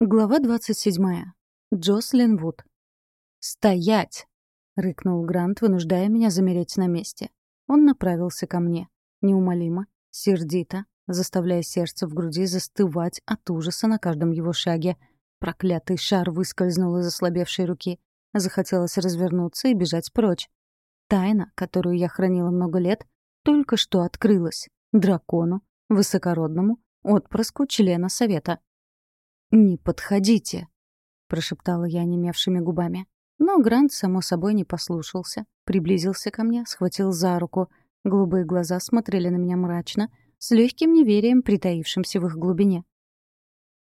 Глава 27. Джослин Вуд. «Стоять!» — рыкнул Грант, вынуждая меня замереть на месте. Он направился ко мне. Неумолимо, сердито, заставляя сердце в груди застывать от ужаса на каждом его шаге. Проклятый шар выскользнул из ослабевшей руки. Захотелось развернуться и бежать прочь. Тайна, которую я хранила много лет, только что открылась. Дракону, высокородному, отпрыску члена Совета — «Не подходите», — прошептала я немевшими губами. Но Грант, само собой, не послушался. Приблизился ко мне, схватил за руку. Голубые глаза смотрели на меня мрачно, с легким неверием, притаившимся в их глубине.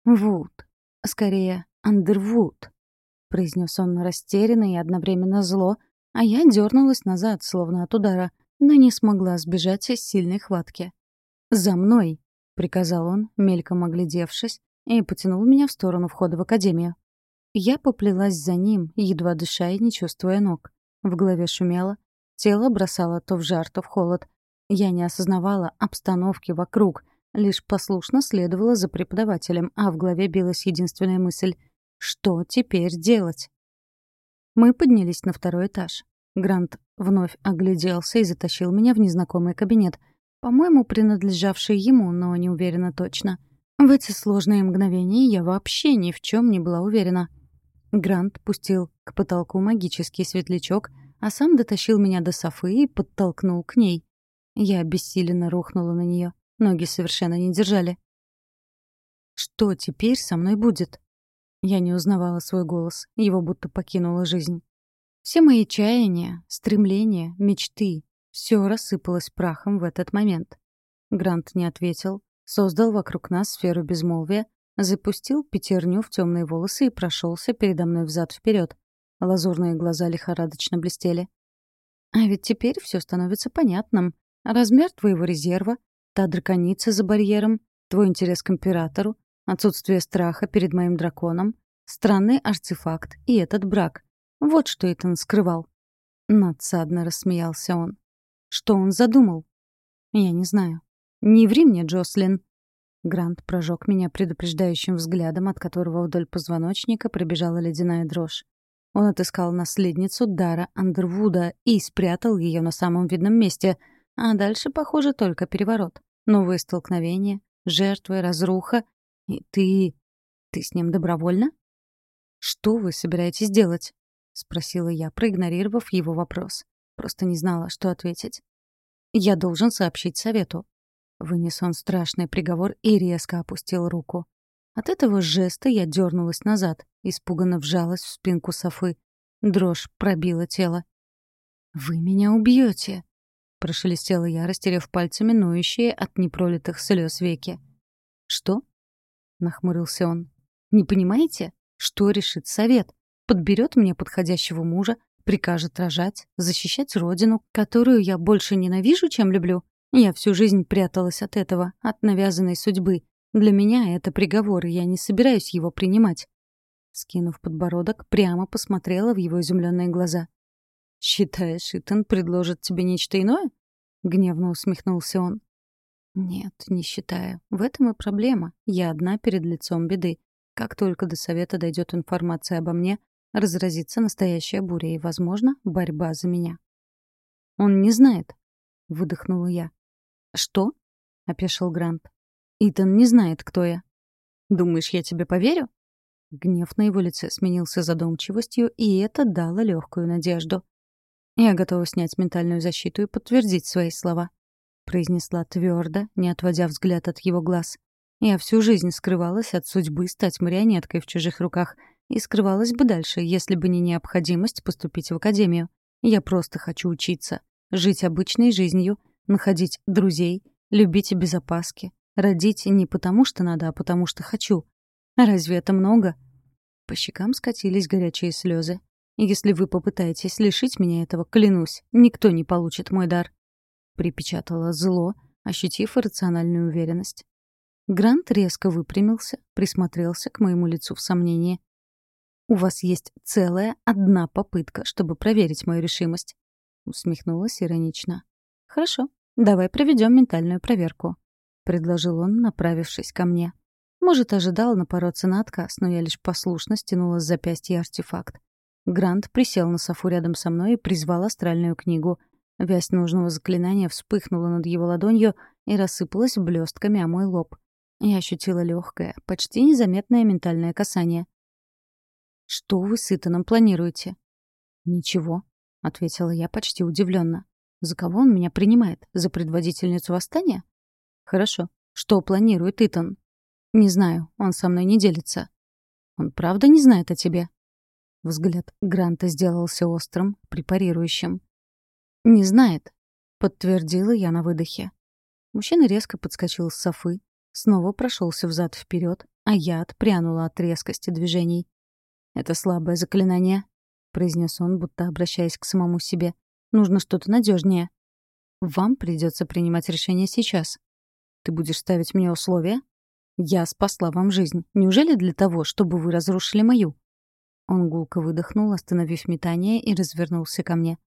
«Вуд. Скорее, Андервуд», — произнес он растерянно и одновременно зло, а я дернулась назад, словно от удара, но не смогла сбежать из сильной хватки. «За мной!» — приказал он, мельком оглядевшись, и потянул меня в сторону входа в академию. Я поплелась за ним, едва дыша и не чувствуя ног. В голове шумело, тело бросало то в жар, то в холод. Я не осознавала обстановки вокруг, лишь послушно следовала за преподавателем, а в голове билась единственная мысль — что теперь делать? Мы поднялись на второй этаж. Грант вновь огляделся и затащил меня в незнакомый кабинет, по-моему, принадлежавший ему, но не уверена точно — в эти сложные мгновения я вообще ни в чем не была уверена. Грант пустил к потолку магический светлячок, а сам дотащил меня до Софы и подтолкнул к ней. Я обессиленно рухнула на нее. Ноги совершенно не держали. «Что теперь со мной будет?» Я не узнавала свой голос, его будто покинула жизнь. Все мои чаяния, стремления, мечты — все рассыпалось прахом в этот момент. Грант не ответил, создал вокруг нас сферу безмолвия, запустил пятерню в темные волосы и прошелся передо мной взад вперед. Лазурные глаза лихорадочно блестели. А ведь теперь все становится понятным. Размер твоего резерва, та драконица за барьером, твой интерес к императору, отсутствие страха перед моим драконом, странный артефакт и этот брак. Вот что Итан скрывал. Надсадно рассмеялся он. Что он задумал? Я не знаю. «Не ври мне, Джослин!» Грант прожег меня предупреждающим взглядом, от которого вдоль позвоночника пробежала ледяная дрожь. Он отыскал наследницу Дара Андервуда и спрятал ее на самом видном месте, а дальше, похоже, только переворот. Новые столкновения, жертвы, разруха. И ты... ты с ним добровольно? «Что вы собираетесь делать?» — спросила я, проигнорировав его вопрос. Просто не знала, что ответить. «Я должен сообщить совету», Вынес он страшный приговор и резко опустил руку. От этого жеста я дернулась назад, испуганно вжалась в спинку Софы. Дрожь пробила тело. «Вы меня убьете!» — прошелестела я, растеряв пальцами ноющие от непролитых слез веки. «Что?» — нахмурился он. «Не понимаете? Что решит совет? Подберет мне подходящего мужа, прикажет рожать, защищать родину, которую я больше ненавижу, чем люблю? Я всю жизнь пряталась от этого, от навязанной судьбы. Для меня это приговор, и я не собираюсь его принимать. Скинув подбородок, прямо посмотрела в его изумленные глаза. «Считаешь, Итан предложит тебе нечто иное?» — гневно усмехнулся он. «Нет, не считаю. В этом и проблема. Я одна перед лицом беды. Как только до совета дойдет информация обо мне, разразится настоящая буря и, возможно, борьба за меня». «Он не знает», — выдохнула я. «Что?» — опешил Грант. «Итан не знает, кто я». «Думаешь, я тебе поверю?» Гнев на его лице сменился задумчивостью, и это дало легкую надежду. «Я готова снять ментальную защиту и подтвердить свои слова», — произнесла твердо, не отводя взгляд от его глаз. «Я всю жизнь скрывалась от судьбы стать марионеткой в чужих руках и скрывалась бы дальше, если бы не необходимость поступить в академию. Я просто хочу учиться, жить обычной жизнью — находить друзей, любить без опаски, родить не потому, что надо, а потому, что хочу. Разве это много? По щекам скатились горячие слезы. Если вы попытаетесь лишить меня этого, клянусь, никто не получит мой дар. Припечатала зло, ощутив иррациональную уверенность. Грант резко выпрямился, присмотрелся к моему лицу в сомнении. «У вас есть целая одна попытка, чтобы проверить мою решимость», — усмехнулась иронично. «Хорошо, давай проведем ментальную проверку», — предложил он, направившись ко мне. Может, ожидал напороться на отказ, но я лишь послушно стянула с запястья артефакт. Грант присел на софу рядом со мной и призвал астральную книгу. Вязь нужного заклинания вспыхнула над его ладонью и рассыпалась блестками о мой лоб. Я ощутила легкое, почти незаметное ментальное касание. «Что вы с Итаном планируете?» «Ничего», — ответила я почти удивленно. «За кого он меня принимает? За предводительницу восстания?» «Хорошо. Что планирует Итан?» «Не знаю. Он со мной не делится». «Он правда не знает о тебе?» Взгляд Гранта сделался острым, препарирующим. «Не знает», — подтвердила я на выдохе. Мужчина резко подскочил с софы, снова прошелся взад вперед, а я отпрянула от резкости движений. «Это слабое заклинание», — произнес он, будто обращаясь к самому себе. «Нужно что-то надежнее. Вам придется принимать решение сейчас. Ты будешь ставить мне условия? Я спасла вам жизнь. Неужели для того, чтобы вы разрушили мою?» Он гулко выдохнул, остановив метание, и развернулся ко мне.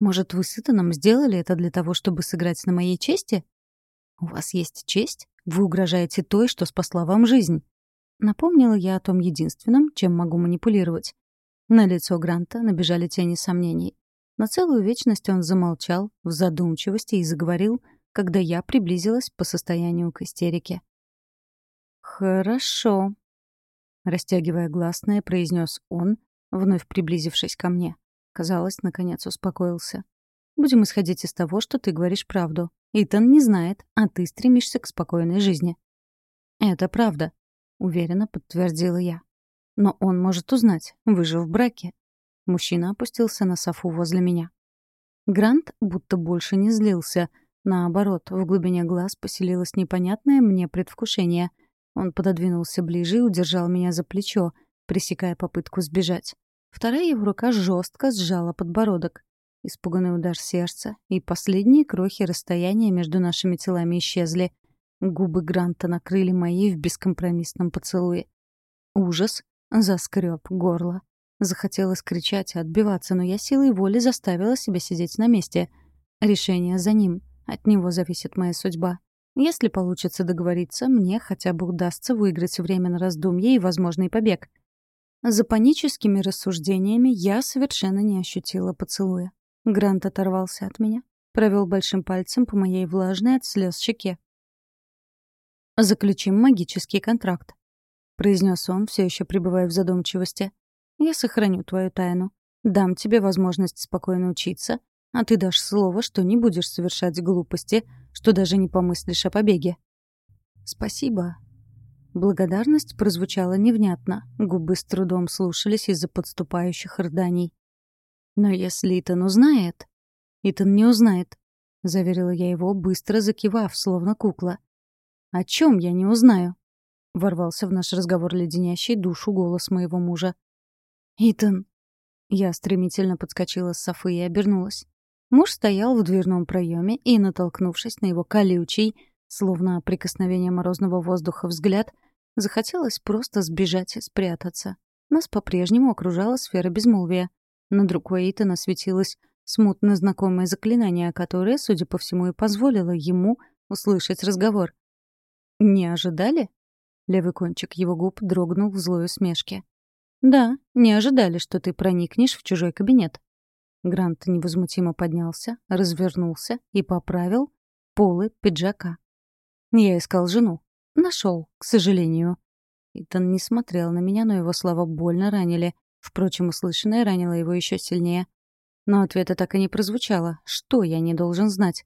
«Может, вы с Итаном сделали это для того, чтобы сыграть на моей чести?» «У вас есть честь? Вы угрожаете той, что спасла вам жизнь». Напомнила я о том единственном, чем могу манипулировать. На лицо Гранта набежали тени сомнений. На целую вечность он замолчал в задумчивости и заговорил, когда я приблизилась по состоянию к истерике. «Хорошо», — растягивая гласное, произнес он, вновь приблизившись ко мне. Казалось, наконец успокоился. «Будем исходить из того, что ты говоришь правду. Итан не знает, а ты стремишься к спокойной жизни». «Это правда», — уверенно подтвердила я. «Но он может узнать, вы же в браке». Мужчина опустился на софу возле меня. Грант будто больше не злился. Наоборот, в глубине глаз поселилось непонятное мне предвкушение. Он пододвинулся ближе и удержал меня за плечо, пресекая попытку сбежать. Вторая его рука жестко сжала подбородок. Испуганный удар сердца, и последние крохи расстояния между нашими телами исчезли. Губы Гранта накрыли мои в бескомпромиссном поцелуе. Ужас заскреб горло. Захотелось кричать и отбиваться, но я силой воли заставила себя сидеть на месте. Решение за ним. От него зависит моя судьба. Если получится договориться, мне хотя бы удастся выиграть время на раздумье и возможный побег. За паническими рассуждениями я совершенно не ощутила поцелуя. Грант оторвался от меня, провел большим пальцем по моей влажной от слез щеке. «Заключим магический контракт», — произнес он, все еще пребывая в задумчивости. «Я сохраню твою тайну, дам тебе возможность спокойно учиться, а ты дашь слово, что не будешь совершать глупости, что даже не помыслишь о побеге». «Спасибо». Благодарность прозвучала невнятно, губы с трудом слушались из-за подступающих рыданий. Но если Итан узнает... Итан не узнает, — заверила я его, быстро закивав, словно кукла. «О чем я не узнаю?» — ворвался в наш разговор леденящий душу голос моего мужа. «Итан!» Я стремительно подскочила с Софы и обернулась. Муж стоял в дверном проеме и, натолкнувшись на его колючий, словно прикосновение морозного воздуха взгляд, захотелось просто сбежать и спрятаться. Нас по-прежнему окружала сфера безмолвия. Над рукой Итана светилось смутно знакомое заклинание, которое, судя по всему, и позволило ему услышать разговор. «Не ожидали?» Левый кончик его губ дрогнул в злой усмешке. «Да, не ожидали, что ты проникнешь в чужой кабинет». Грант невозмутимо поднялся, развернулся и поправил полы пиджака. «Я искал жену. Нашел, к сожалению». Итан не смотрел на меня, но его слова больно ранили, Впрочем, услышанное ранило его еще сильнее. Но ответа так и не прозвучало. Что я не должен знать?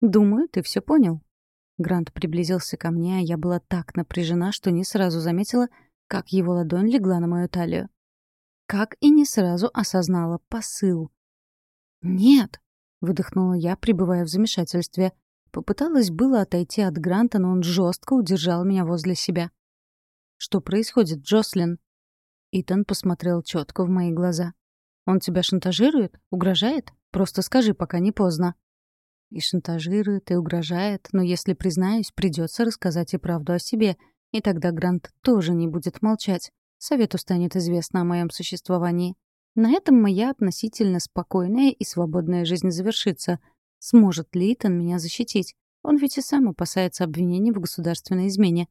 «Думаю, ты все понял». Грант приблизился ко мне, а я была так напряжена, что не сразу заметила, как его ладонь легла на мою талию. Как и не сразу осознала посыл. «Нет», — выдохнула я, пребывая в замешательстве. Попыталась было отойти от Гранта, но он жестко удержал меня возле себя. «Что происходит, Джослин?» Итан посмотрел четко в мои глаза. «Он тебя шантажирует? Угрожает? Просто скажи, пока не поздно». И шантажирует, и угрожает, но если признаюсь, придется рассказать и правду о себе, и тогда Грант тоже не будет молчать. Совету станет известно о моем существовании. На этом моя относительно спокойная и свободная жизнь завершится. Сможет ли Итан меня защитить? Он ведь и сам опасается обвинений в государственной измене.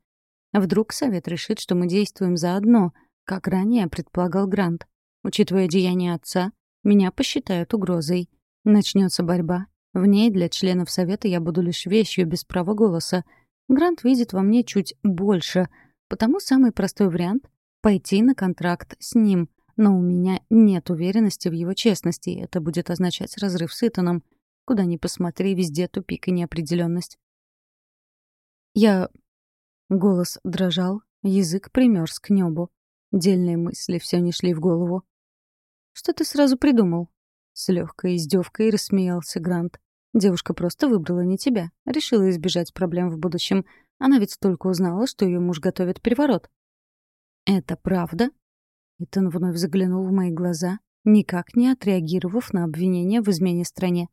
Вдруг совет решит, что мы действуем заодно, как ранее предполагал Грант. Учитывая деяния отца, меня посчитают угрозой. Начнется борьба. В ней для членов совета я буду лишь вещью без права голоса. Грант видит во мне чуть больше, потому самый простой вариант — пойти на контракт с ним. Но у меня нет уверенности в его честности, и это будет означать разрыв с Итаном. Куда ни посмотри, везде тупик и неопределенность. Я... Голос дрожал, язык примерз к небу. Дельные мысли все не шли в голову. «Что ты сразу придумал?» С легкой издевкой рассмеялся Грант. «Девушка просто выбрала не тебя. Решила избежать проблем в будущем. Она ведь только узнала, что ее муж готовит переворот». «Это правда?» Итан вновь заглянул в мои глаза, никак не отреагировав на обвинение в измене стране.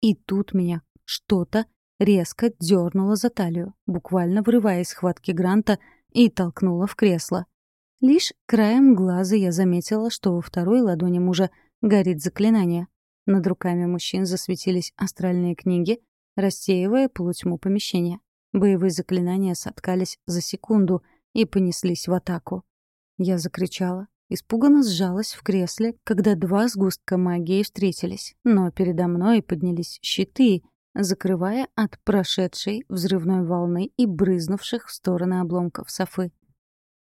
И тут меня что-то резко дернуло за талию, буквально вырывая из схватки Гранта и толкнуло в кресло. Лишь краем глаза я заметила, что во второй ладони мужа горит заклинание. Над руками мужчин засветились астральные книги, рассеивая полутьму помещения. Боевые заклинания соткались за секунду и понеслись в атаку. Я закричала, испуганно сжалась в кресле, когда два сгустка магии встретились, но передо мной поднялись щиты, закрывая от прошедшей взрывной волны и брызнувших в стороны обломков софы.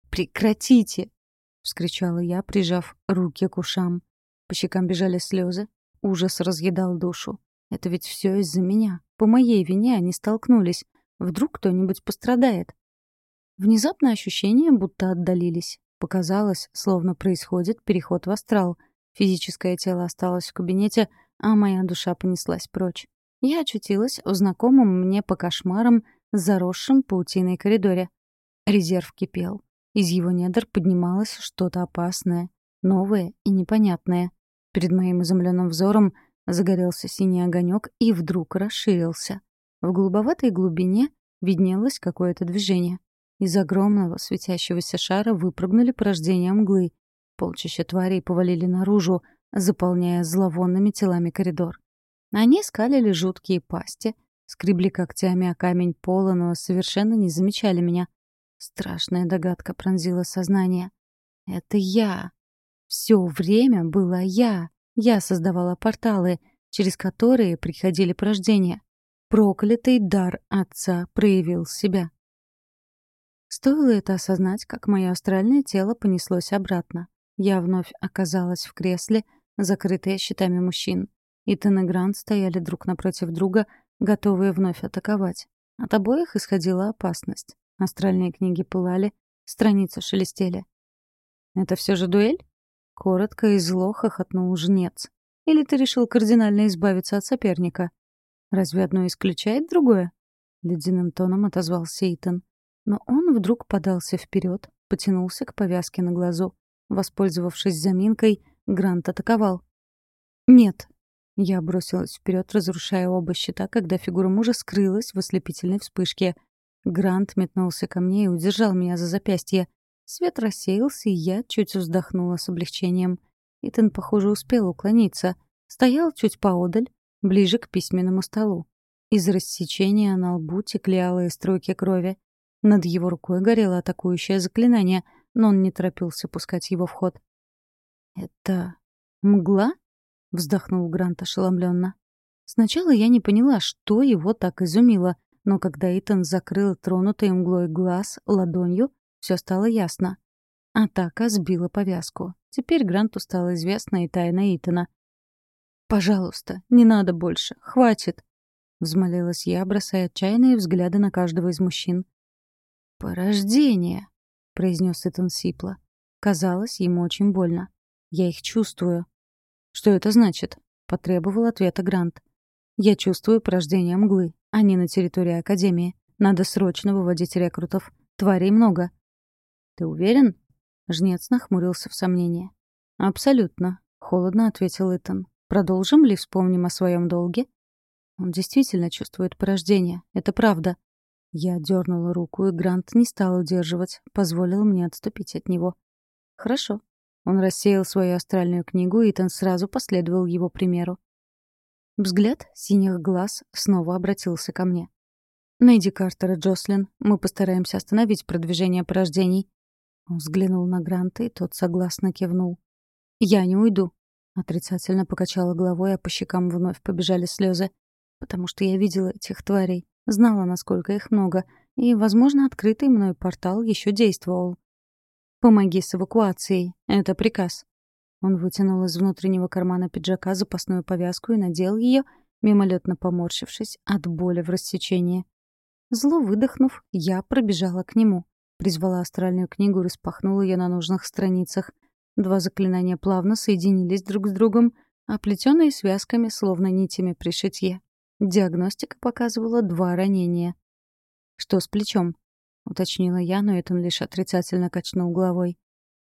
«Прекратите!» — вскричала я, прижав руки к ушам. По щекам бежали слезы, ужас разъедал душу. Это ведь все из-за меня. По моей вине они столкнулись. Вдруг кто-нибудь пострадает. Внезапно ощущения будто отдалились. Показалось, словно происходит переход в астрал. Физическое тело осталось в кабинете, а моя душа понеслась прочь. Я очутилась в знакомом мне по кошмарам заросшем паутиной коридоре. Резерв кипел. Из его недр поднималось что-то опасное, новое и непонятное. Перед моим изумленным взором загорелся синий огонек и вдруг расширился. В голубоватой глубине виднелось какое-то движение. Из огромного светящегося шара выпрыгнули порождения мглы. Полчища тварей повалили наружу, заполняя зловонными телами коридор. Они скалили жуткие пасти, скребли когтями о камень пола, но совершенно не замечали меня. Страшная догадка пронзила сознание. Это я. Все время была я. Я создавала порталы, через которые приходили порождения. Проклятый дар отца проявил себя. Стоило это осознать, как мое астральное тело понеслось обратно. Я вновь оказалась в кресле, закрытая щитами мужчин. Итан и Грант стояли друг напротив друга, готовые вновь атаковать. От обоих исходила опасность. Астральные книги пылали, страницы шелестели. «Это все же дуэль?» Коротко и зло хохотнул жнец. «Или ты решил кардинально избавиться от соперника?» «Разве одно исключает другое?» Ледяным тоном отозвался Итан. Но он вдруг подался вперед, потянулся к повязке на глазу. Воспользовавшись заминкой, Грант атаковал. «Нет». Я бросилась вперед, разрушая оба щита, когда фигура мужа скрылась в ослепительной вспышке. Грант метнулся ко мне и удержал меня за запястье. Свет рассеялся, и я чуть вздохнула с облегчением. Итан, похоже, успел уклониться. Стоял чуть поодаль, ближе к письменному столу. Из рассечения на лбу текли алые струйки крови. Над его рукой горело атакующее заклинание, но он не торопился пускать его в ход. «Это мгла?» — вздохнул Грант ошеломленно. Сначала я не поняла, что его так изумило, но когда Итан закрыл тронутый мглой глаз ладонью, все стало ясно. Атака сбила повязку. Теперь Гранту стало известна и тайна Итана. «Пожалуйста, не надо больше. Хватит!» — взмолилась я, бросая отчаянные взгляды на каждого из мужчин. «Порождение!» — произнес Итан сипло. Казалось, ему очень больно. «Я их чувствую». «Что это значит?» — потребовал ответа Грант. «Я чувствую порождение мглы. Они на территории Академии. Надо срочно выводить рекрутов. Тварей много». «Ты уверен?» Жнец нахмурился в сомнении. «Абсолютно», — холодно ответил Итан. «Продолжим ли вспомним о своем долге?» «Он действительно чувствует порождение. Это правда». Я дернула руку, и Грант не стал удерживать, позволил мне отступить от него. «Хорошо». Он рассеял свою астральную книгу, и Итан сразу последовал его примеру. Взгляд синих глаз снова обратился ко мне. «Найди Картера, Джослин. Мы постараемся остановить продвижение порождений». Он взглянул на Гранта, и тот согласно кивнул. «Я не уйду», — отрицательно покачала головой, а по щекам вновь побежали слезы. «Потому что я видела этих тварей, знала, насколько их много, и, возможно, открытый мной портал еще действовал. «Помоги с эвакуацией. Это приказ». Он вытянул из внутреннего кармана пиджака запасную повязку и надел ее, мимолетно поморщившись от боли в рассечении. Зло выдохнув, я пробежала к нему. Призвала астральную книгу и распахнула ее на нужных страницах. Два заклинания плавно соединились друг с другом, оплетенные связками, словно нитями при шитье. Диагностика показывала два ранения. «Что с плечом?» — уточнила я, но Этан лишь отрицательно качнул головой.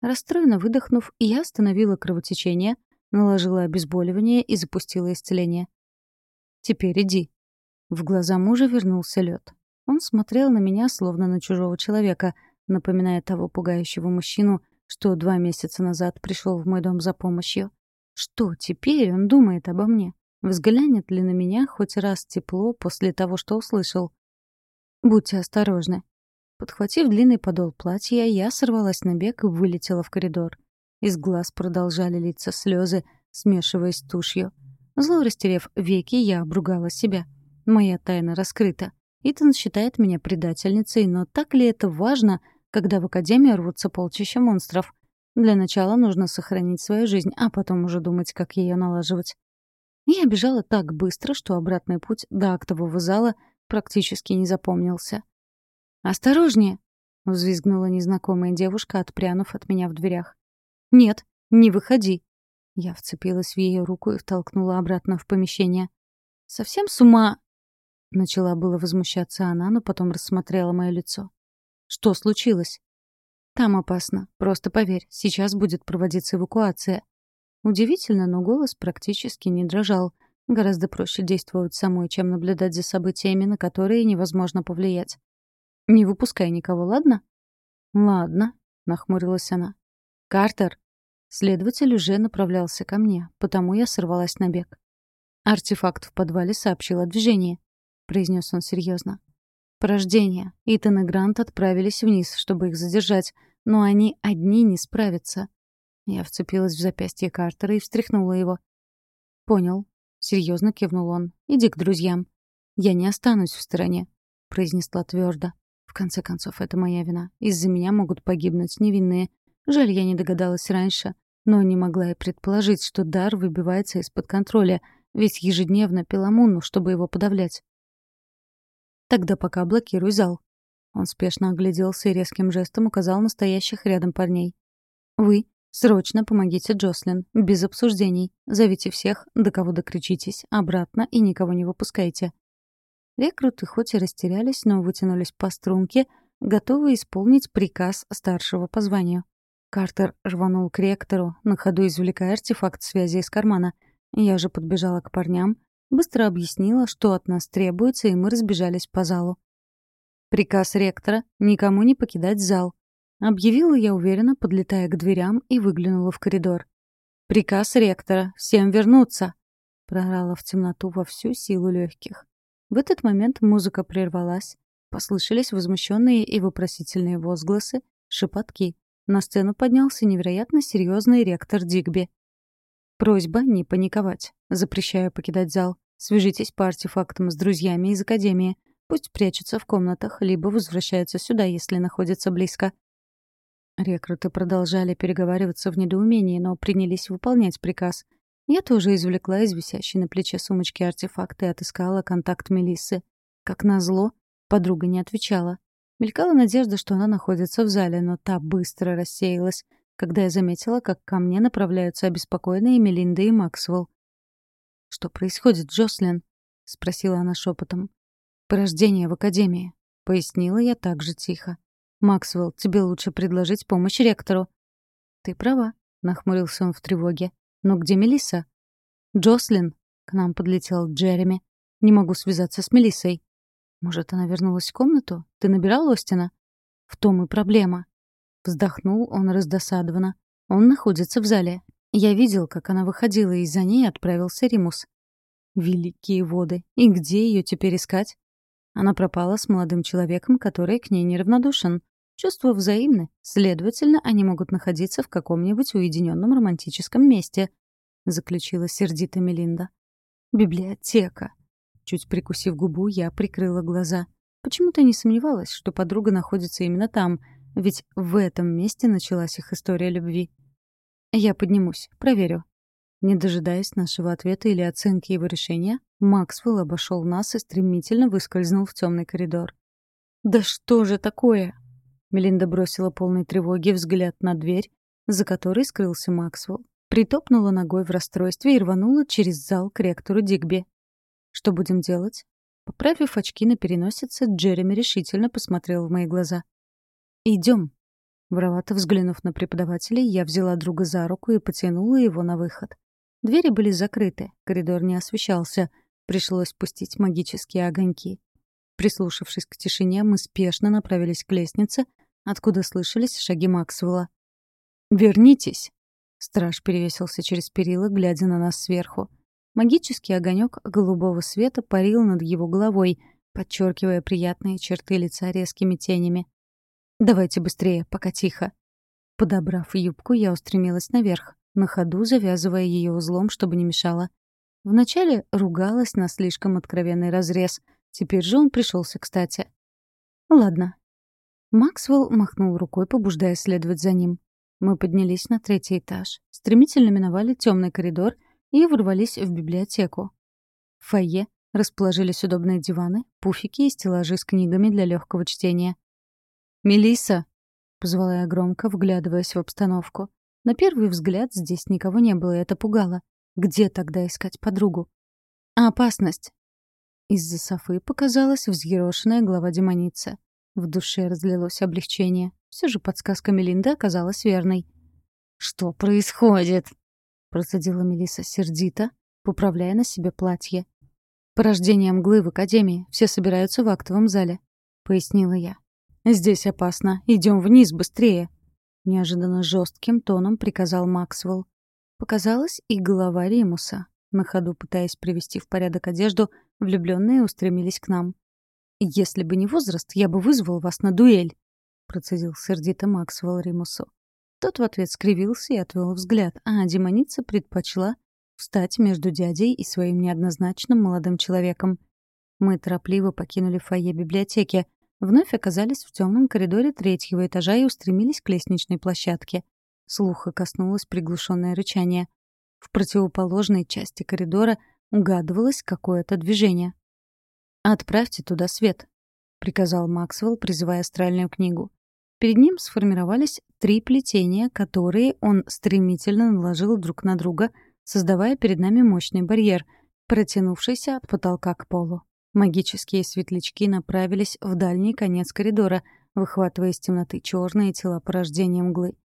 Расстроенно выдохнув, я остановила кровотечение, наложила обезболивание и запустила исцеление. «Теперь иди». В глаза мужа вернулся лед. Он смотрел на меня, словно на чужого человека, напоминая того пугающего мужчину, что два месяца назад пришел в мой дом за помощью. Что теперь он думает обо мне? Взглянет ли на меня хоть раз тепло после того, что услышал? Будьте осторожны. Подхватив длинный подол платья, я сорвалась на бег и вылетела в коридор. Из глаз продолжали литься слезы, смешиваясь с тушью. Зло растерев веки, я обругала себя. Моя тайна раскрыта. Итан считает меня предательницей, но так ли это важно, когда в Академию рвутся полчища монстров? Для начала нужно сохранить свою жизнь, а потом уже думать, как ее налаживать. Я бежала так быстро, что обратный путь до актового зала практически не запомнился. «Осторожнее!» — взвизгнула незнакомая девушка, отпрянув от меня в дверях. «Нет, не выходи!» Я вцепилась в ее руку и втолкнула обратно в помещение. «Совсем с ума...» Начала было возмущаться она, но потом рассмотрела мое лицо. «Что случилось?» «Там опасно. Просто поверь, сейчас будет проводиться эвакуация». Удивительно, но голос практически не дрожал. Гораздо проще действовать самой, чем наблюдать за событиями, на которые невозможно повлиять. «Не выпускай никого, ладно?» «Ладно», — нахмурилась она. «Картер». Следователь уже направлялся ко мне, потому я сорвалась на бег. Артефакт в подвале сообщил о движении. — произнес он серьезно. Порождение. Итан и Грант отправились вниз, чтобы их задержать, но они одни не справятся. Я вцепилась в запястье Картера и встряхнула его. «Понял», — серьезно кивнул он. «Иди к друзьям». «Я не останусь в стороне», — произнесла твердо. «В конце концов, это моя вина. Из-за меня могут погибнуть невинные. Жаль, я не догадалась раньше, но не могла и предположить, что дар выбивается из-под контроля, ведь ежедневно пила чтобы его подавлять. Тогда пока блокируй зал». Он спешно огляделся и резким жестом указал настоящих рядом парней. «Вы срочно помогите Джослин, без обсуждений. Зовите всех, до кого докричитесь, обратно и никого не выпускайте». Рекруты хоть и растерялись, но вытянулись по струнке, готовые исполнить приказ старшего по званию. Картер рванул к ректору, на ходу извлекая артефакт связи из кармана. Я же подбежала к парням, Быстро объяснила, что от нас требуется, и мы разбежались по залу. Приказ ректора — никому не покидать зал. Объявила я уверенно, подлетая к дверям и выглянула в коридор. «Приказ ректора — всем вернуться!» Прорала в темноту во всю силу легких. В этот момент музыка прервалась. Послышались возмущенные и вопросительные возгласы, шепотки. На сцену поднялся невероятно серьезный ректор Дигби. Просьба не паниковать. Запрещаю покидать зал. Свяжитесь по артефактам с друзьями из Академии. Пусть прячутся в комнатах, либо возвращаются сюда, если находятся близко. Рекруты продолжали переговариваться в недоумении, но принялись выполнять приказ. Я тоже извлекла из висящей на плече сумочки артефакты и отыскала контакт Мелиссы. Как назло, подруга не отвечала. Мелькала надежда, что она находится в зале, но та быстро рассеялась, когда я заметила, как ко мне направляются обеспокоенные Мелинда и Максвелл. «Что происходит, Джослин?» — спросила она шепотом. «Порождение в академии», — пояснила я также тихо. «Максвелл, тебе лучше предложить помощь ректору». «Ты права», — нахмурился он в тревоге. «Но где Мелисса? «Джослин», — к нам подлетел Джереми. «Не могу связаться с Мелиссой». «Может, она вернулась в комнату? Ты набирал Остина?» «В том и проблема». Вздохнул он раздосадованно. «Он находится в зале. Я видел, как она выходила, и за ней отправился Римус. Великие воды. И где ее теперь искать? Она пропала с молодым человеком, который к ней неравнодушен. Чувства взаимны, следовательно, они могут находиться в каком-нибудь уединенном романтическом месте, заключила сердито Мелинда. Библиотека. Чуть прикусив губу, я прикрыла глаза. Почему-то не сомневалась, что подруга находится именно там, ведь в этом месте началась их история любви. Я поднимусь, проверю. Не дожидаясь нашего ответа или оценки его решения, Максвелл обошел нас и стремительно выскользнул в темный коридор. «Да что же такое?» Мелинда бросила полной тревоги взгляд на дверь, за которой скрылся Максвелл. Притопнула ногой в расстройстве и рванула через зал к ректору Дигби. «Что будем делать?» Поправив очки на переносице, Джереми решительно посмотрел в мои глаза. «Идем». Воровато взглянув на преподавателей, я взяла друга за руку и потянула его на выход. Двери были закрыты, коридор не освещался, пришлось пустить магические огоньки. Прислушавшись к тишине, мы спешно направились к лестнице, откуда слышались шаги Максвелла. «Вернитесь!» Страж перевесился через перила, глядя на нас сверху. Магический огонек голубого света парил над его головой, подчеркивая приятные черты лица резкими тенями. «Давайте быстрее, пока тихо». Подобрав юбку, я устремилась наверх, на ходу завязывая ее узлом, чтобы не мешало. Вначале ругалась на слишком откровенный разрез, теперь же он пришелся кстати. «Ладно, Максвелл махнул рукой, побуждая следовать за ним. Мы поднялись на третий этаж, стремительно миновали темный коридор и ворвались в библиотеку. В фойе расположились удобные диваны, пуфики и стеллажи с книгами для легкого чтения. Мелисса, позвала я громко, вглядываясь в обстановку. На первый взгляд здесь никого не было, и это пугало. Где тогда искать подругу? опасность. Из-за Софы показалась взъерошенная глава демоницы. В душе разлилось облегчение. Все же подсказка Мелинды оказалась верной. «Что происходит?» — процедила Мелиса сердито, поправляя на себе платье. «Порождение мглы в академии. Все собираются в актовом зале», — пояснила я. «Здесь опасно. Идем вниз быстрее!» Неожиданно жестким тоном приказал Максвелл. Показалась и голова Римуса. На ходу, пытаясь привести в порядок одежду, влюбленные устремились к нам. «Если бы не возраст, я бы вызвал вас на дуэль», — процедил сердито Максвелл Римусу. Тот в ответ скривился и отвел взгляд, а демоница предпочла встать между дядей и своим неоднозначным молодым человеком. Мы торопливо покинули фойе библиотеки, вновь оказались в темном коридоре третьего этажа и устремились к лестничной площадке. Слуха коснулось приглушенное рычание. В противоположной части коридора угадывалось какое-то движение. «Отправьте туда свет», — приказал Максвелл, призывая астральную книгу. Перед ним сформировались три плетения, которые он стремительно наложил друг на друга, создавая перед нами мощный барьер, протянувшийся от потолка к полу. Магические светлячки направились в дальний конец коридора, выхватывая из темноты черные тела порождения мглы.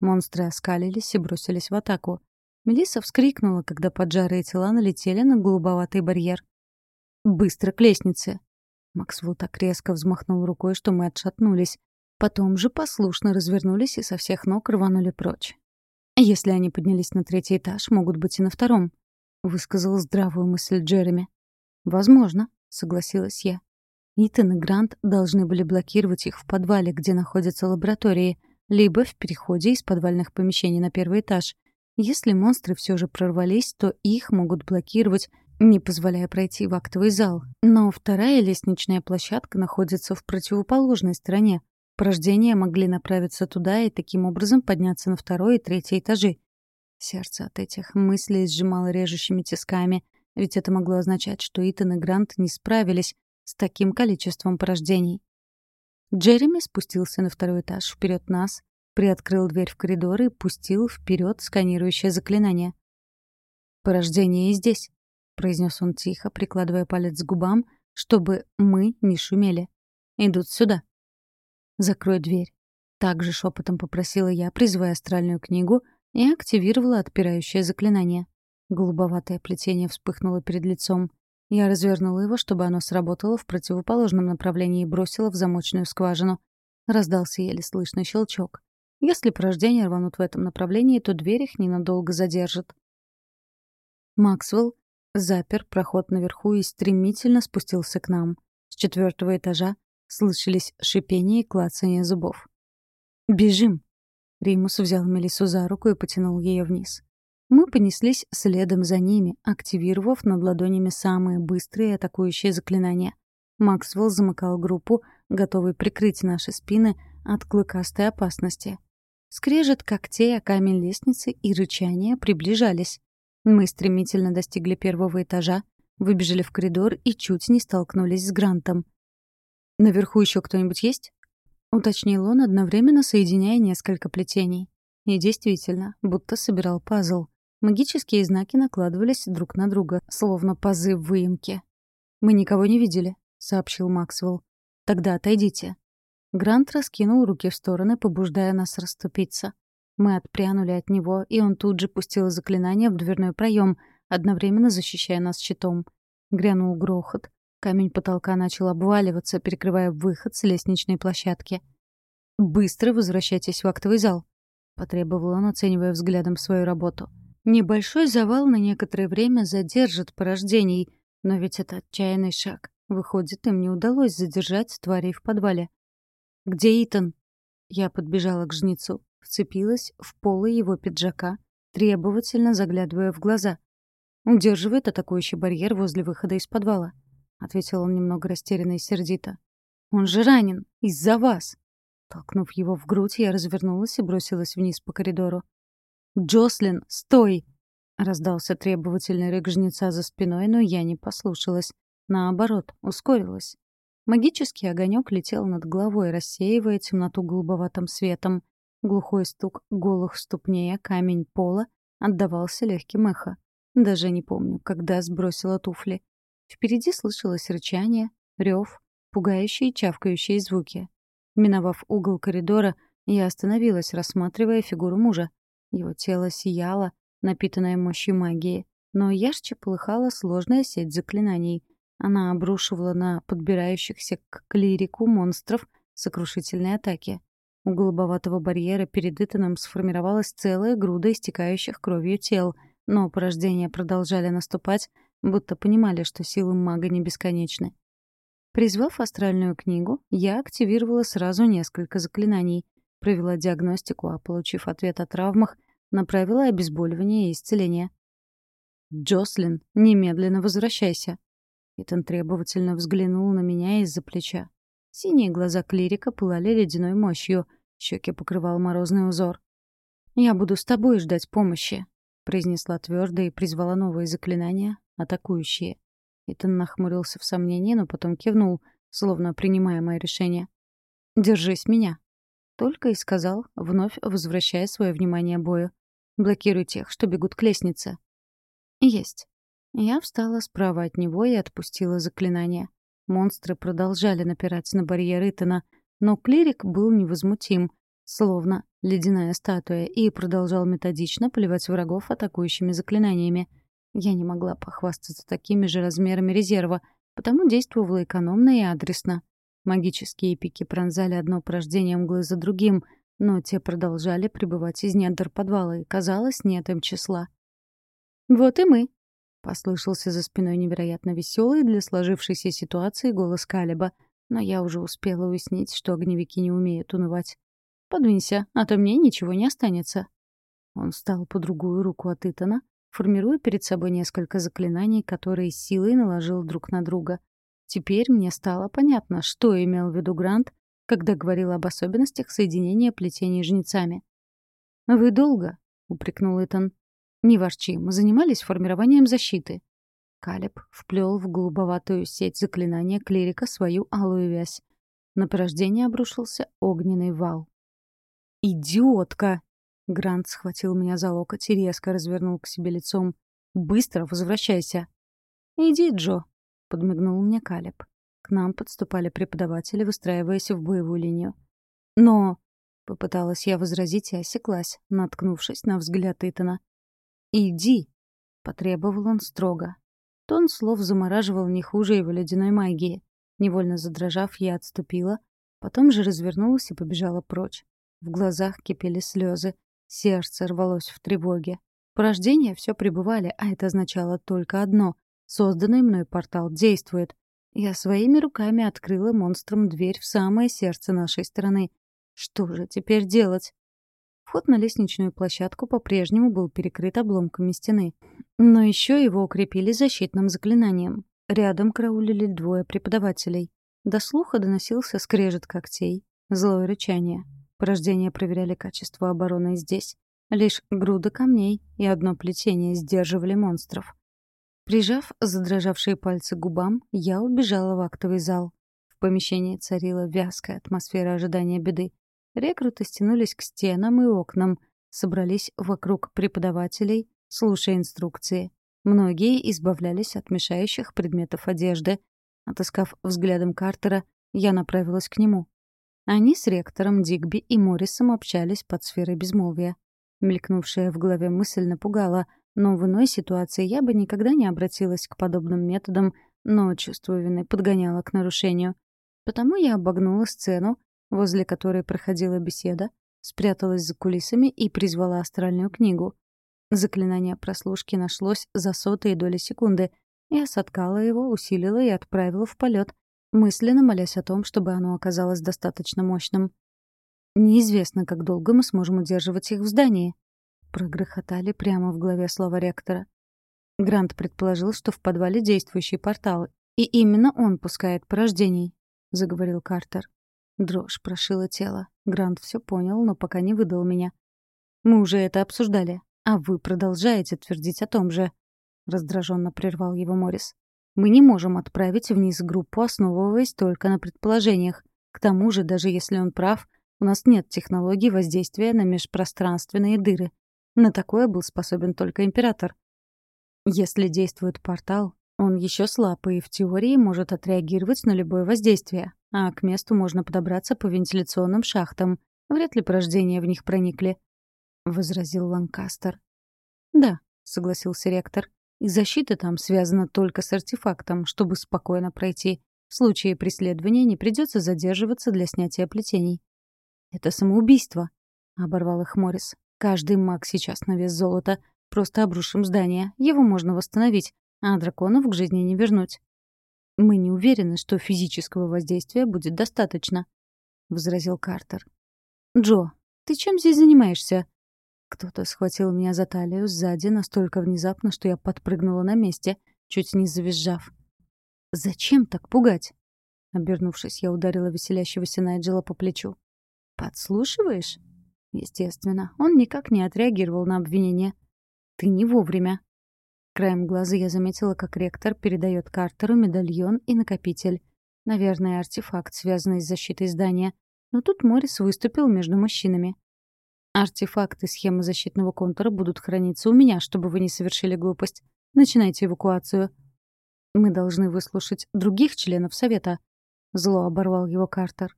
Монстры оскалились и бросились в атаку. Мелисса вскрикнула, когда поджарые тела налетели на голубоватый барьер. «Быстро к лестнице!» Максвелл так резко взмахнул рукой, что мы отшатнулись. Потом же послушно развернулись и со всех ног рванули прочь. «Если они поднялись на третий этаж, могут быть и на втором», — высказал здравую мысль Джереми. «Возможно», — согласилась я. Итан и Грант должны были блокировать их в подвале, где находятся лаборатории, либо в переходе из подвальных помещений на первый этаж. Если монстры все же прорвались, то их могут блокировать не позволяя пройти в актовый зал. Но вторая лестничная площадка находится в противоположной стороне. Порождения могли направиться туда и таким образом подняться на второй и третий этажи. Сердце от этих мыслей сжимало режущими тисками, ведь это могло означать, что Итан и Грант не справились с таким количеством порождений. Джереми спустился на второй этаж вперед нас, приоткрыл дверь в коридор и пустил вперед сканирующее заклинание. «Порождение и здесь», произнес он тихо, прикладывая палец к губам, чтобы мы не шумели. «Идут сюда». «Закрой дверь». Также шепотом попросила я, призывая астральную книгу, и активировала отпирающее заклинание. Голубоватое плетение вспыхнуло перед лицом. Я развернула его, чтобы оно сработало в противоположном направлении и бросила в замочную скважину. Раздался еле слышный щелчок. Если порождения рванут в этом направлении, то дверь их ненадолго задержит. Максвелл запер проход наверху и стремительно спустился к нам. С четвертого этажа слышались шипение и клацание зубов. «Бежим!» Римус взял Мелису за руку и потянул ее вниз. Мы понеслись следом за ними, активировав над ладонями самые быстрые атакующие заклинания. Максвелл замыкал группу, готовый прикрыть наши спины от клыкастой опасности. Скрежет когтей о камень лестницы и рычание приближались. Мы стремительно достигли первого этажа, выбежали в коридор и чуть не столкнулись с Грантом. «Наверху еще кто-нибудь есть?» — уточнил он, одновременно соединяя несколько плетений. И действительно, будто собирал пазл. Магические знаки накладывались друг на друга, словно пазы в выемке. «Мы никого не видели», — сообщил Максвелл. «Тогда отойдите». Грант раскинул руки в стороны, побуждая нас расступиться. Мы отпрянули от него, и он тут же пустил заклинание в дверной проем, одновременно защищая нас щитом. Грянул грохот. Камень потолка начал обваливаться, перекрывая выход с лестничной площадки. «Быстро возвращайтесь в актовый зал», — потребовал он, оценивая взглядом свою работу. Небольшой завал на некоторое время задержит порождений, но ведь это отчаянный шаг. Выходит, им не удалось задержать тварей в подвале. «Где Итан?» Я подбежала к жнецу, вцепилась в полы его пиджака, требовательно заглядывая в глаза. «Удерживает атакующий барьер возле выхода из подвала», — ответил он немного растерянно и сердито. «Он же ранен! Из-за вас!» Толкнув его в грудь, я развернулась и бросилась вниз по коридору. «Джослин, стой!» Раздался требовательный рык жнеца за спиной, но я не послушалась. Наоборот, ускорилась. Магический огонек летел над головой, рассеивая темноту голубоватым светом. Глухой стук голых ступней о камень пола отдавался легким эхо. Даже не помню, когда сбросила туфли. Впереди слышалось рычание, рев, пугающие чавкающие звуки. Миновав угол коридора, я остановилась, рассматривая фигуру мужа. Его тело сияло, напитанное мощью магии, но ярче полыхала сложная сеть заклинаний. Она обрушивала на подбирающихся к клирику монстров сокрушительные атаки. У голубоватого барьера перед Итаном сформировалась целая груда истекающих кровью тел, но порождения продолжали наступать, будто понимали, что силы мага не бесконечны. Призвав астральную книгу, я активировала сразу несколько заклинаний — Провела диагностику, а, получив ответ о травмах, направила обезболивание и исцеление. «Джослин, немедленно возвращайся!» Итан требовательно взглянул на меня из-за плеча. Синие глаза клирика пылали ледяной мощью, щеки покрывал морозный узор. «Я буду с тобой ждать помощи», — произнесла твердо и призвала новые заклинания, атакующие. Итан нахмурился в сомнении, но потом кивнул, словно принимая мое решение. «Держись меня», только и сказал, вновь возвращая свое внимание бою. «Блокируй тех, что бегут к лестнице». «Есть». Я встала справа от него и отпустила заклинание. Монстры продолжали напирать на барьер Итана, но клирик был невозмутим, словно ледяная статуя, и продолжал методично поливать врагов атакующими заклинаниями. Я не могла похвастаться такими же размерами резерва, потому действовала экономно и адресно. Магические пики пронзали одно порождение мглы за другим, но те продолжали пребывать из недр подвала, и, казалось, нет им числа. «Вот и мы», — послышался за спиной невероятно веселый для сложившейся ситуации голос Калиба, но я уже успела уяснить, что огневики не умеют унывать. «Подвинься, а то мне ничего не останется». Он встал по другую руку от Итана, формируя перед собой несколько заклинаний, которые силой наложил друг на друга. Теперь мне стало понятно, что имел в виду Грант, когда говорил об особенностях соединения плетений жнецами. «Вы долго?» — упрекнул Итан. «Не ворчи, мы занимались формированием защиты». Калеб вплел в голубоватую сеть заклинания клирика свою алую вязь. На порождение обрушился огненный вал. «Идиотка!» Грант схватил меня за локоть и резко развернул к себе лицом. «Быстро возвращайся!» «Иди, Джо», — подмигнул мне Калеб. К нам подступали преподаватели, выстраиваясь в боевую линию. «Но...» — попыталась я возразить и осеклась, наткнувшись на взгляд Итана. «Иди!» — потребовал он строго. Тон слов замораживал не хуже его ледяной магии. Невольно задрожав, я отступила, потом же развернулась и побежала прочь. В глазах кипели слезы, сердце рвалось в тревоге. Порождения все пребывали, а это означало только одно Созданный мной портал действует. Я своими руками открыла монстрам дверь в самое сердце нашей страны. Что же теперь делать? Вход на лестничную площадку по-прежнему был перекрыт обломками стены. Но еще его укрепили защитным заклинанием. Рядом караулили двое преподавателей. До слуха доносился скрежет когтей, злое рычание. Порождения проверяли качество обороны здесь. Лишь груда камней и одно плетение сдерживали монстров. Прижав задрожавшие пальцы к губам, я убежала в актовый зал. В помещении царила вязкая атмосфера ожидания беды. Рекруты стянулись к стенам и окнам, собрались вокруг преподавателей, слушая инструкции. Многие избавлялись от мешающих предметов одежды. Отыскав взглядом Картера, я направилась к нему. Они с ректором Дигби и Моррисом общались под сферой безмолвия. Мелькнувшая в голове мысль напугала, но в иной ситуации я бы никогда не обратилась к подобным методам, но чувство вины подгоняло к нарушению. Потому я обогнула сцену, возле которой проходила беседа, спряталась за кулисами и призвала астральную книгу. Заклинание прослушки нашлось за сотые доли секунды. Я соткала его, усилила и отправила в полет, мысленно молясь о том, чтобы оно оказалось достаточно мощным. Неизвестно, как долго мы сможем удерживать их в здании. Прогрохотали прямо в голове слова ректора. Грант предположил, что в подвале действующий портал, и именно он пускает порождений, — заговорил Картер. Дрожь прошила тело. Грант все понял, но пока не выдал меня. «Мы уже это обсуждали, а вы продолжаете твердить о том же», — раздраженно прервал его Моррис. «Мы не можем отправить вниз группу, основываясь только на предположениях. К тому же, даже если он прав, у нас нет технологий воздействия на межпространственные дыры. На такое был способен только император. Если действует портал, он еще слаб и в теории может отреагировать на любое воздействие, а к месту можно подобраться по вентиляционным шахтам. Вряд ли порождения в них проникли», — возразил Ланкастер. «Да», — согласился ректор. «И защита там связана только с артефактом, чтобы спокойно пройти. В случае преследования не придется задерживаться для снятия плетений. «Это самоубийство», — оборвал их Моррис. «Каждый маг сейчас на вес золота. Просто обрушим здание. Его можно восстановить, а драконов к жизни не вернуть». «Мы не уверены, что физического воздействия будет достаточно», — возразил Картер. «Джо, ты чем здесь занимаешься?» Кто-то схватил меня за талию сзади настолько внезапно, что я подпрыгнула на месте, чуть не завизжав. «Зачем так пугать?» Обернувшись, я ударила веселящегося Найджела по плечу. «Подслушиваешь?» Естественно, он никак не отреагировал на обвинение. «Ты не вовремя». Краем глаза я заметила, как ректор передает Картеру медальон и накопитель. Наверное, артефакт, связанный с защитой здания. Но тут Моррис выступил между мужчинами. «Артефакты схемы защитного контура будут храниться у меня, чтобы вы не совершили глупость. Начинайте эвакуацию». «Мы должны выслушать других членов Совета», — зло оборвал его Картер.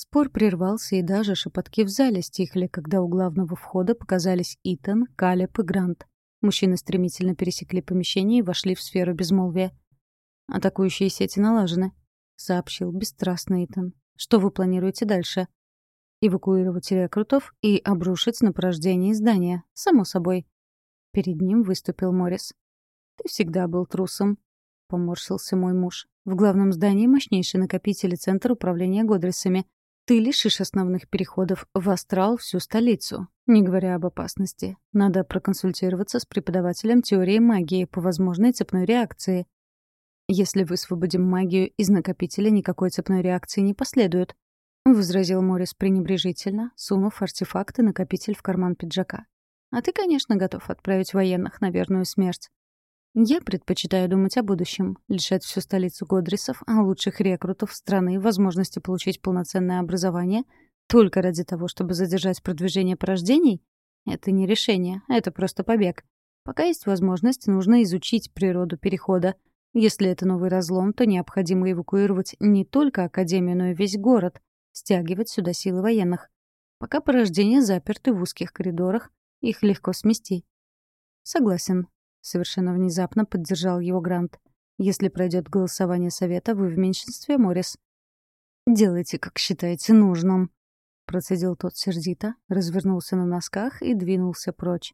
Спор прервался, и даже шепотки в зале стихли, когда у главного входа показались Итан, Калеб и Грант. Мужчины стремительно пересекли помещение и вошли в сферу безмолвия. «Атакующие сети налажены», — сообщил бесстрастный Итан. «Что вы планируете дальше?» «Эвакуировать рекрутов и обрушить на порождение здания, само собой». Перед ним выступил Моррис. «Ты всегда был трусом», — поморщился мой муж. «В главном здании мощнейший накопитель и центр управления Годрисами. Ты лишишь основных переходов в астрал всю столицу, не говоря об опасности. Надо проконсультироваться с преподавателем теории магии по возможной цепной реакции. Если высвободим магию из накопителя, никакой цепной реакции не последует, — возразил Морис пренебрежительно, сунув артефакт и накопитель в карман пиджака. «А ты, конечно, готов отправить военных на верную смерть. Я предпочитаю думать о будущем, лишать всю столицу Годрисов, а лучших рекрутов страны возможности получить полноценное образование только ради того, чтобы задержать продвижение порождений? Это не решение, это просто побег. Пока есть возможность, нужно изучить природу перехода. Если это новый разлом, то необходимо эвакуировать не только Академию, но и весь город, стягивать сюда силы военных. Пока порождения заперты в узких коридорах, их легко смести. Согласен, Совершенно внезапно поддержал его Грант. «Если пройдет голосование совета, вы в меньшинстве, Моррис». «Делайте, как считаете нужным», — процедил тот сердито, развернулся на носках и двинулся прочь.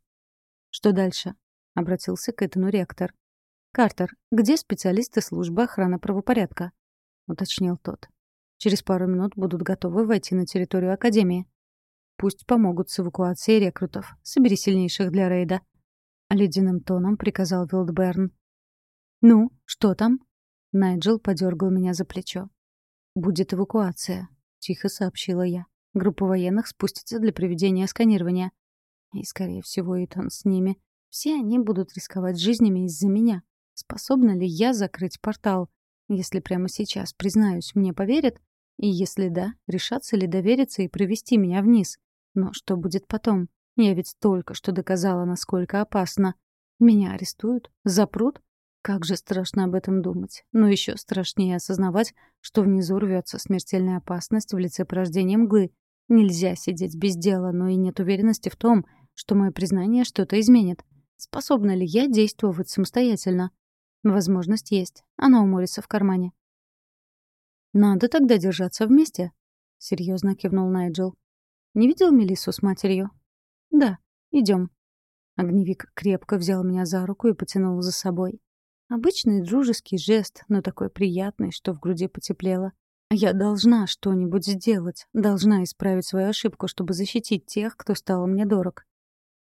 «Что дальше?» — обратился к этому ректор. «Картер, где специалисты службы охраны правопорядка?» — уточнил тот. «Через пару минут будут готовы войти на территорию Академии. Пусть помогут с эвакуацией рекрутов. Собери сильнейших для рейда». Ледяным тоном приказал Вилдберн. «Ну, что там?» Найджел подергал меня за плечо. «Будет эвакуация», — тихо сообщила я. «Группа военных спустится для проведения сканирования. И, скорее всего, Итан с ними. Все они будут рисковать жизнями из-за меня. Способна ли я закрыть портал? Если прямо сейчас признаюсь, мне поверят? И если да, решатся ли довериться и провести меня вниз? Но что будет потом? Я ведь только что доказала, насколько опасно. Меня арестуют? Запрут? Как же страшно об этом думать. Но еще страшнее осознавать, что внизу рвется смертельная опасность в лице порождения мглы. Нельзя сидеть без дела, но и нет уверенности в том, что мое признание что-то изменит. Способна ли я действовать самостоятельно? Возможность есть. Она у в кармане. «Надо тогда держаться вместе», — серьезно кивнул Найджел. «Не видел Мелиссу с матерью?» «Да, идем. Огневик крепко взял меня за руку и потянул за собой. Обычный дружеский жест, но такой приятный, что в груди потеплело. Я должна что-нибудь сделать, должна исправить свою ошибку, чтобы защитить тех, кто стал мне дорог.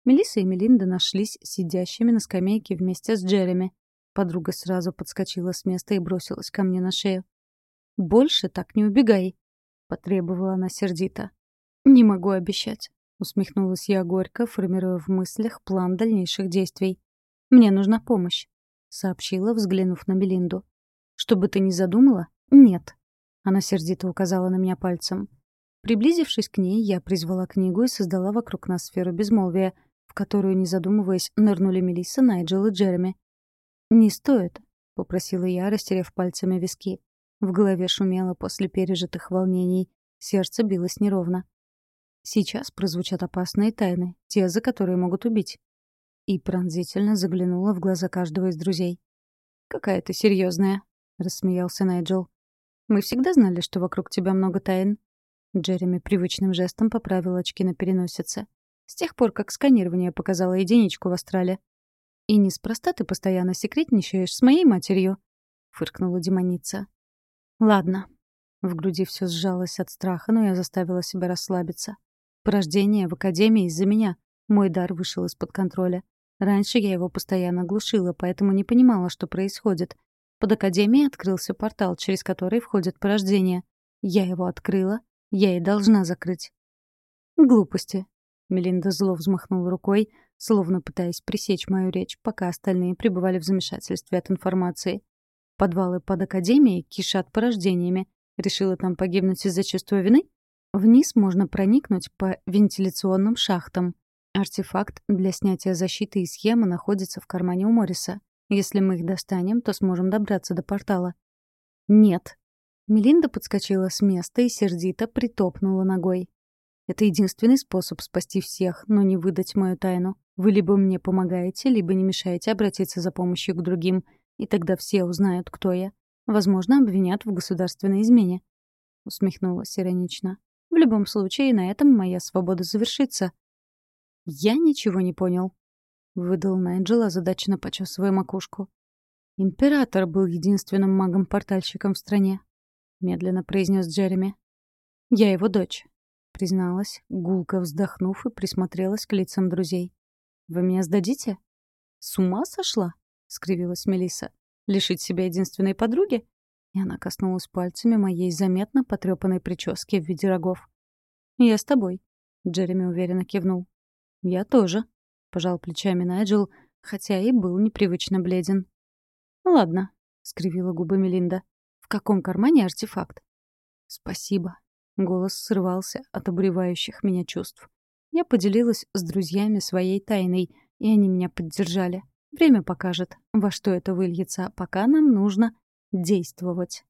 Мелисса и Мелинда нашлись сидящими на скамейке вместе с Джереми. Подруга сразу подскочила с места и бросилась ко мне на шею. «Больше так не убегай», — потребовала она сердито. «Не могу обещать», — усмехнулась я горько, формируя в мыслях план дальнейших действий. «Мне нужна помощь сообщила, взглянув на Белинду. «Что бы ты ни задумала? Нет». Она сердито указала на меня пальцем. Приблизившись к ней, я призвала книгу и создала вокруг нас сферу безмолвия, в которую, не задумываясь, нырнули Мелисса, Найджел и Джереми. «Не стоит», — попросила я, растеряв пальцами виски. В голове шумело после пережитых волнений. Сердце билось неровно. Сейчас прозвучат опасные тайны, те, за которые могут убить и пронзительно заглянула в глаза каждого из друзей. «Какая ты серьезная, рассмеялся Найджел. «Мы всегда знали, что вокруг тебя много тайн». Джереми привычным жестом поправил очки на переносице. «С тех пор, как сканирование показало единичку в астрале». «И неспроста ты постоянно секретничаешь с моей матерью», — фыркнула демоница. «Ладно». В груди все сжалось от страха, но я заставила себя расслабиться. Порождение в Академии из-за меня. Мой дар вышел из-под контроля. Раньше я его постоянно глушила, поэтому не понимала, что происходит. Под Академией открылся портал, через который входит порождение. Я его открыла, я и должна закрыть. Глупости. Мелинда зло взмахнула рукой, словно пытаясь пресечь мою речь, пока остальные пребывали в замешательстве от информации. Подвалы под Академией кишат порождениями. Решила там погибнуть из-за чувства вины? Вниз можно проникнуть по вентиляционным шахтам. Артефакт для снятия защиты и схемы находится в кармане у Морриса. Если мы их достанем, то сможем добраться до портала. Нет. Мелинда подскочила с места и сердито притопнула ногой. Это единственный способ спасти всех, но не выдать мою тайну. Вы либо мне помогаете, либо не мешаете обратиться за помощью к другим, и тогда все узнают, кто я. Возможно, обвинят в государственной измене. Усмехнулась иронично. В любом случае, на этом моя свобода завершится. «Я ничего не понял», — выдал Найджел, озадаченно почесывая макушку. «Император был единственным магом-портальщиком в стране», — медленно произнес Джереми. «Я его дочь», — призналась, гулко вздохнув и присмотрелась к лицам друзей. «Вы меня сдадите?» «С ума сошла?» — скривилась Мелиса. «Лишить себя единственной подруги?» И она коснулась пальцами моей заметно потрепанной прически в виде рогов. «Я с тобой», — Джереми уверенно кивнул. «Я тоже», — пожал плечами Найджел, хотя и был непривычно бледен. «Ладно», — скривила губы Мелинда. «В каком кармане артефакт?» «Спасибо». Голос срывался от обуревающих меня чувств. Я поделилась с друзьями своей тайной, и они меня поддержали. Время покажет, во что это выльется, пока нам нужно действовать.